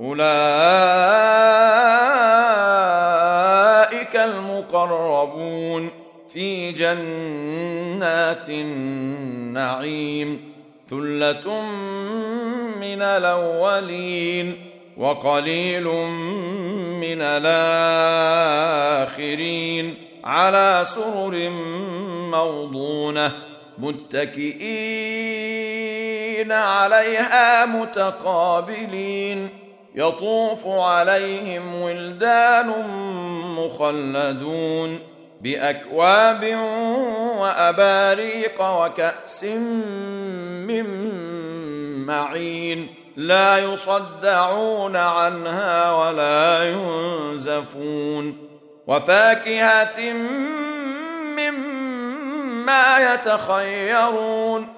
أولئك المقربون في جنات النعيم ثلة من الأولين وقليل من الآخرين على سرر موضونة متكئين عليها متقابلين يطوف عليهم ولدان مخلدون بأكواب وأباريق وكأس من معين لا يصدعون عنها ولا ينزفون وفاكهة مما يتخيرون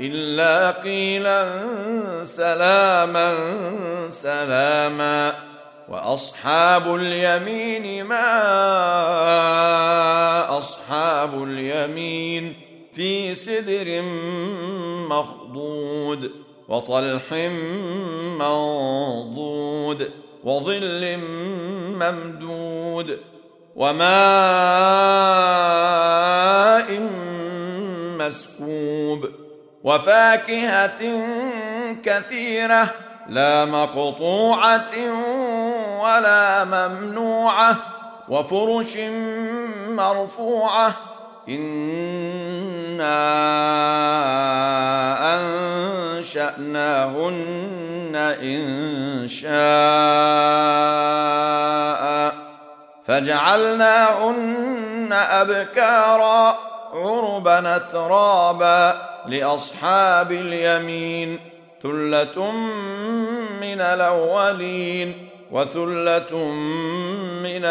إلا قيلا سلاما سلاما وأصحاب اليمين ما أصحاب اليمين في سدر مخضود وطلح منضود وظل ممدود وماء مسكوب وفاكهة كثيرة لا مقطوعة ولا ممنوعة وفرش مرفوعة. إنا أنشأناهن إن شاء. فجعلناهن أبكارا. عربا ترابا لأصحاب اليمين ثلة من الأولين وثلة من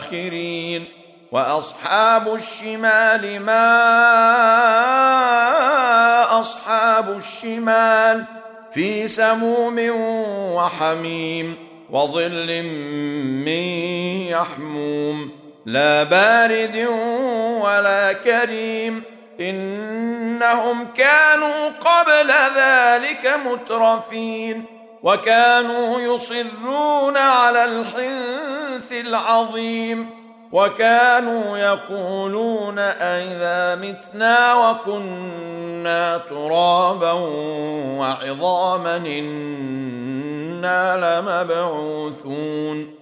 الآخرين. وأصحاب الشمال ما أصحاب الشمال؟ في سموم وحميم وظل من يحموم. لا بارد ولا كريم إنهم كانوا قبل ذلك مترفين وكانوا يصرون على الحنث العظيم وكانوا يقولون أئذا متنا وكنا ترابا وعظاما إنا لمبعوثون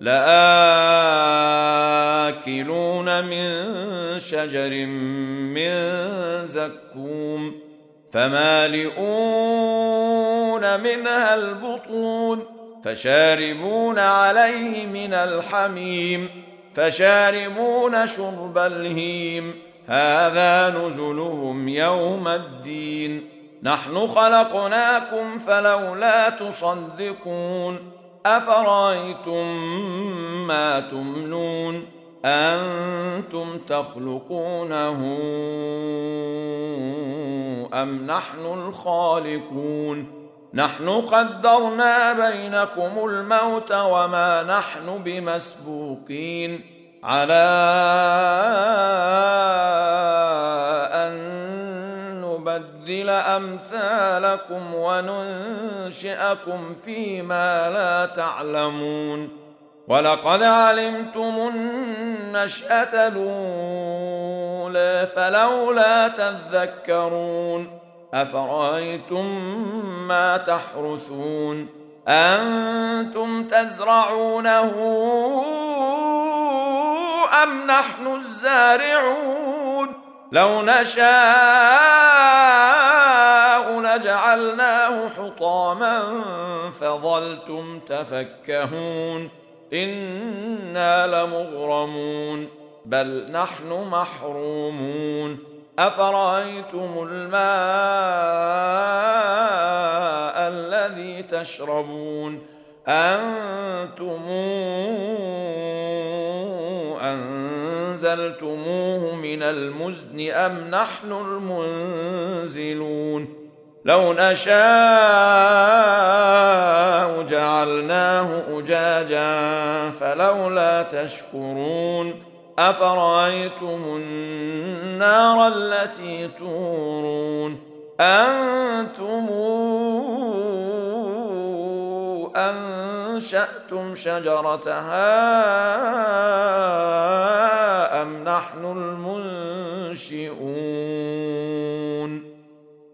لآكلون من شجر من زكوم فمالئون منها البطون فشاربون عليه من الحميم فشاربون شرب الهيم هذا نزلهم يوم الدين نحن خلقناكم فلولا تصدقون أفرأيتم ما تمنون أنتم تخلقونه أم نحن الخالقون نحن قدرنا بينكم الموت وما نحن بمسبوقين على نبدل أمثالكم وننشئكم فيما لا تعلمون. ولقد علمتم النشأة الأولى فلولا تذكرون. أفرأيتم ما تحرثون؟ أنتم تزرعونه أم نحن الزارعون؟ لو نشاء لجعلناه حطاما فظلتم تفكهون إنا لمغرمون بل نحن محرومون أفرأيتم الماء الذي تشربون أنتم أنزلتموه من المزن أم نحن المنزلون لو نشاء جعلناه أجاجا فلولا تشكرون أفرأيتم النار التي تورون أنتم أنشأتم شجرتها أم نحن المنشئون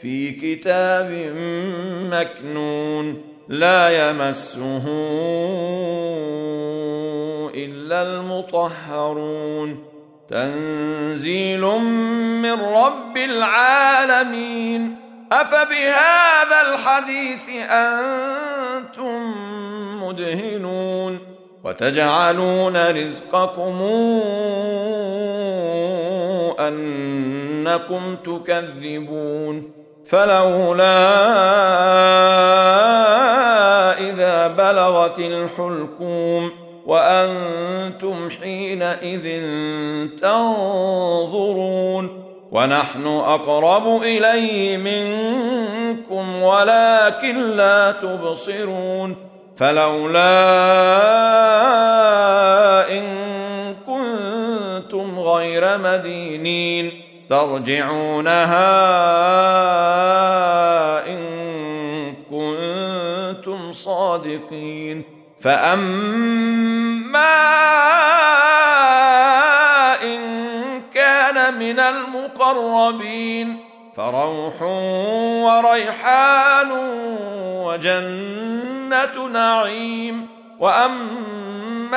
في كتاب مكنون لا يمسه إلا المطهرون. تنزيل من رب العالمين. أفبهذا الحديث أنتم مدهنون. وتجعلون رزقكم أنكم تكذبون. فلولا إذا بلغت الحلقوم وأنتم حينئذ تنظرون ونحن أقرب إليه منكم ولكن لا تبصرون فلولا إن كنتم غير مدينين ترجعونها إن كنتم صادقين. فأما إن كان من المقربين فروح وريحان وجنة نعيم. وأما